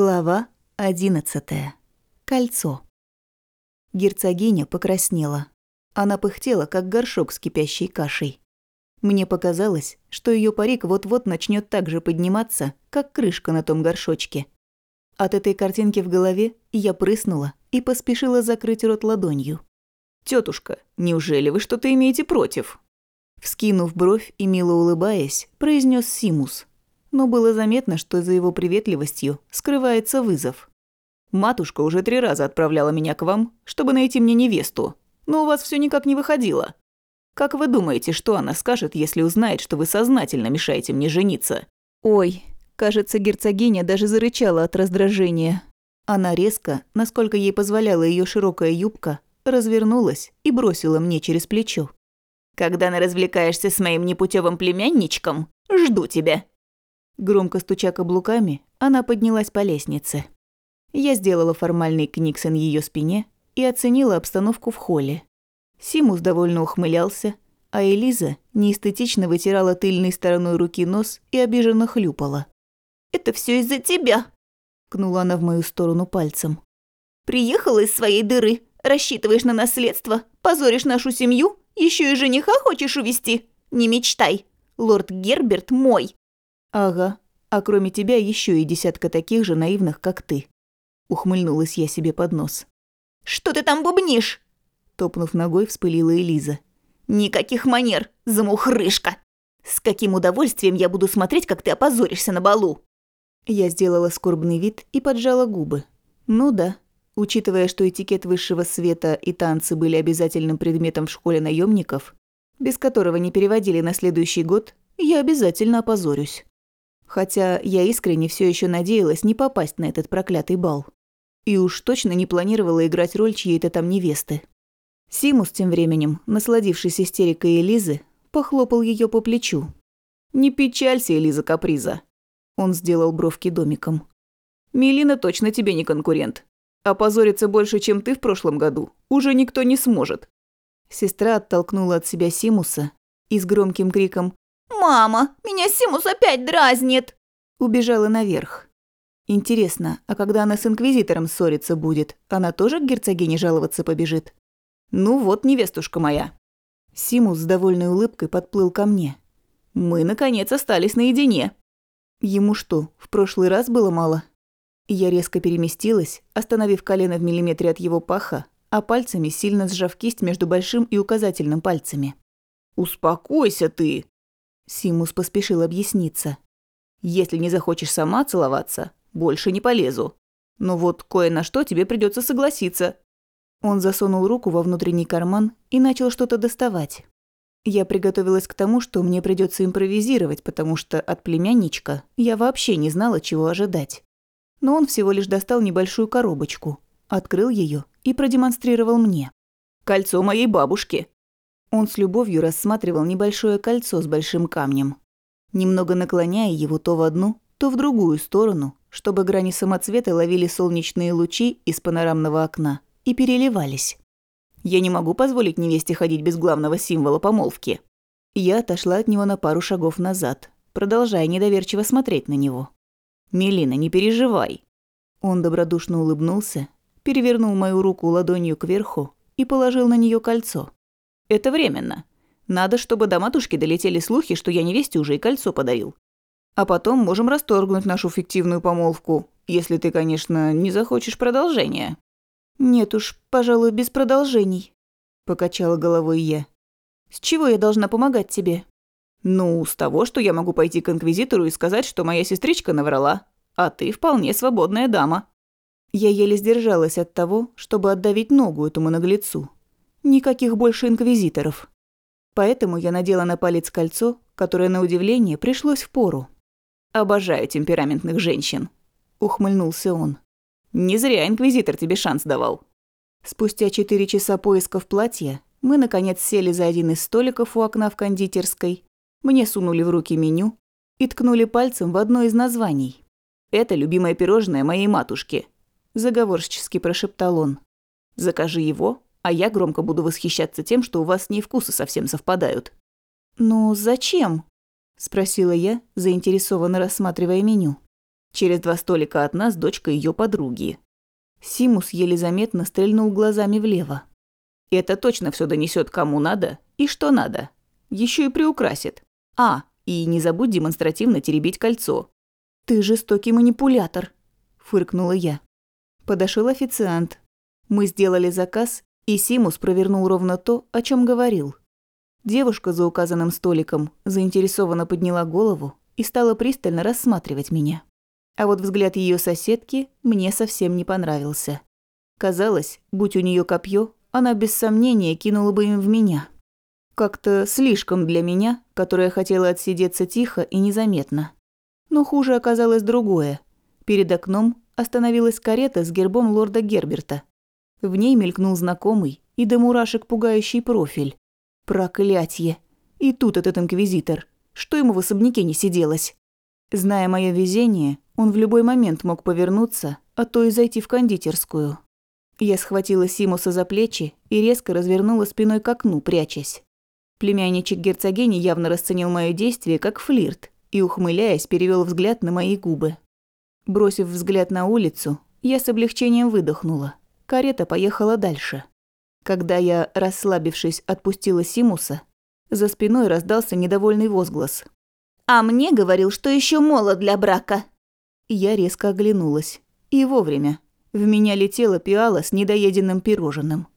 Глава одиннадцатая. Кольцо. Герцогиня покраснела. Она пыхтела, как горшок с кипящей кашей. Мне показалось, что ее парик вот-вот начнет так же подниматься, как крышка на том горшочке. От этой картинки в голове я прыснула и поспешила закрыть рот ладонью. Тетушка, неужели вы что-то имеете против?» Вскинув бровь и мило улыбаясь, произнес Симус – но было заметно, что за его приветливостью скрывается вызов. «Матушка уже три раза отправляла меня к вам, чтобы найти мне невесту, но у вас все никак не выходило. Как вы думаете, что она скажет, если узнает, что вы сознательно мешаете мне жениться?» «Ой, кажется, герцогиня даже зарычала от раздражения». Она резко, насколько ей позволяла ее широкая юбка, развернулась и бросила мне через плечо. «Когда развлекаешься с моим непутевым племянничком, жду тебя». Громко стуча каблуками, она поднялась по лестнице. Я сделала формальный кникс на ее спине и оценила обстановку в холле. Симус довольно ухмылялся, а Элиза неэстетично вытирала тыльной стороной руки нос и обиженно хлюпала. «Это все из-за тебя!» – кнула она в мою сторону пальцем. «Приехала из своей дыры, рассчитываешь на наследство, позоришь нашу семью, еще и жениха хочешь увести? Не мечтай, лорд Герберт мой, «Ага, а кроме тебя еще и десятка таких же наивных, как ты». Ухмыльнулась я себе под нос. «Что ты там бубнишь?» Топнув ногой, вспылила Элиза. «Никаких манер, замухрышка! С каким удовольствием я буду смотреть, как ты опозоришься на балу!» Я сделала скорбный вид и поджала губы. «Ну да, учитывая, что этикет высшего света и танцы были обязательным предметом в школе наемников, без которого не переводили на следующий год, я обязательно опозорюсь хотя я искренне все еще надеялась не попасть на этот проклятый бал. И уж точно не планировала играть роль чьей-то там невесты. Симус тем временем, насладившись истерикой Элизы, похлопал ее по плечу. «Не печалься, Элиза Каприза!» Он сделал бровки домиком. «Мелина точно тебе не конкурент. Опозориться больше, чем ты в прошлом году, уже никто не сможет». Сестра оттолкнула от себя Симуса и с громким криком «Мама, меня Симус опять дразнит!» Убежала наверх. Интересно, а когда она с Инквизитором ссориться будет, она тоже к герцогине жаловаться побежит? Ну вот, невестушка моя. Симус с довольной улыбкой подплыл ко мне. Мы, наконец, остались наедине. Ему что, в прошлый раз было мало? Я резко переместилась, остановив колено в миллиметре от его паха, а пальцами сильно сжав кисть между большим и указательным пальцами. «Успокойся ты!» Симус поспешил объясниться. «Если не захочешь сама целоваться, больше не полезу. Но вот кое на что тебе придется согласиться». Он засунул руку во внутренний карман и начал что-то доставать. Я приготовилась к тому, что мне придется импровизировать, потому что от племянничка я вообще не знала, чего ожидать. Но он всего лишь достал небольшую коробочку, открыл ее и продемонстрировал мне. «Кольцо моей бабушки», он с любовью рассматривал небольшое кольцо с большим камнем, немного наклоняя его то в одну, то в другую сторону, чтобы грани самоцвета ловили солнечные лучи из панорамного окна и переливались. «Я не могу позволить невесте ходить без главного символа помолвки». Я отошла от него на пару шагов назад, продолжая недоверчиво смотреть на него. «Мелина, не переживай». Он добродушно улыбнулся, перевернул мою руку ладонью кверху и положил на нее кольцо. Это временно. Надо, чтобы до матушки долетели слухи, что я невесте уже и кольцо подарил. А потом можем расторгнуть нашу фиктивную помолвку, если ты, конечно, не захочешь продолжения». «Нет уж, пожалуй, без продолжений», – покачала головой я. «С чего я должна помогать тебе?» «Ну, с того, что я могу пойти к инквизитору и сказать, что моя сестричка наврала, а ты вполне свободная дама». Я еле сдержалась от того, чтобы отдавить ногу этому наглецу. Никаких больше инквизиторов. Поэтому я надела на палец кольцо, которое, на удивление, пришлось в пору. «Обожаю темпераментных женщин», – ухмыльнулся он. «Не зря инквизитор тебе шанс давал». Спустя четыре часа поисков платья мы, наконец, сели за один из столиков у окна в кондитерской, мне сунули в руки меню и ткнули пальцем в одно из названий. «Это любимое пирожное моей матушки», – заговорщически прошептал он. «Закажи его, а я громко буду восхищаться тем, что у вас с ней вкусы совсем совпадают». «Ну, зачем?» – спросила я, заинтересованно рассматривая меню. Через два столика от нас дочка ее подруги. Симус еле заметно стрельнул глазами влево. Это точно все донесет кому надо и что надо. Еще и приукрасит. А, и не забудь демонстративно теребить кольцо. «Ты жестокий манипулятор», – фыркнула я. Подошел официант. Мы сделали заказ, и Симус провернул ровно то, о чем говорил. Девушка за указанным столиком заинтересованно подняла голову и стала пристально рассматривать меня. А вот взгляд ее соседки мне совсем не понравился. Казалось, будь у нее копье, она без сомнения кинула бы им в меня. Как-то слишком для меня, которая хотела отсидеться тихо и незаметно. Но хуже оказалось другое. Перед окном остановилась карета с гербом лорда Герберта. В ней мелькнул знакомый и до мурашек пугающий профиль. Проклятье! И тут этот инквизитор. Что ему в особняке не сиделось? Зная мое везение, он в любой момент мог повернуться, а то и зайти в кондитерскую. Я схватила Симуса за плечи и резко развернула спиной к окну, прячась. Племянничек герцогини явно расценил мое действие как флирт и, ухмыляясь, перевел взгляд на мои губы. Бросив взгляд на улицу, я с облегчением выдохнула. Карета поехала дальше. Когда я, расслабившись, отпустила Симуса, за спиной раздался недовольный возглас. «А мне говорил, что еще молод для брака!» Я резко оглянулась. И вовремя. В меня летела пиала с недоеденным пирожным.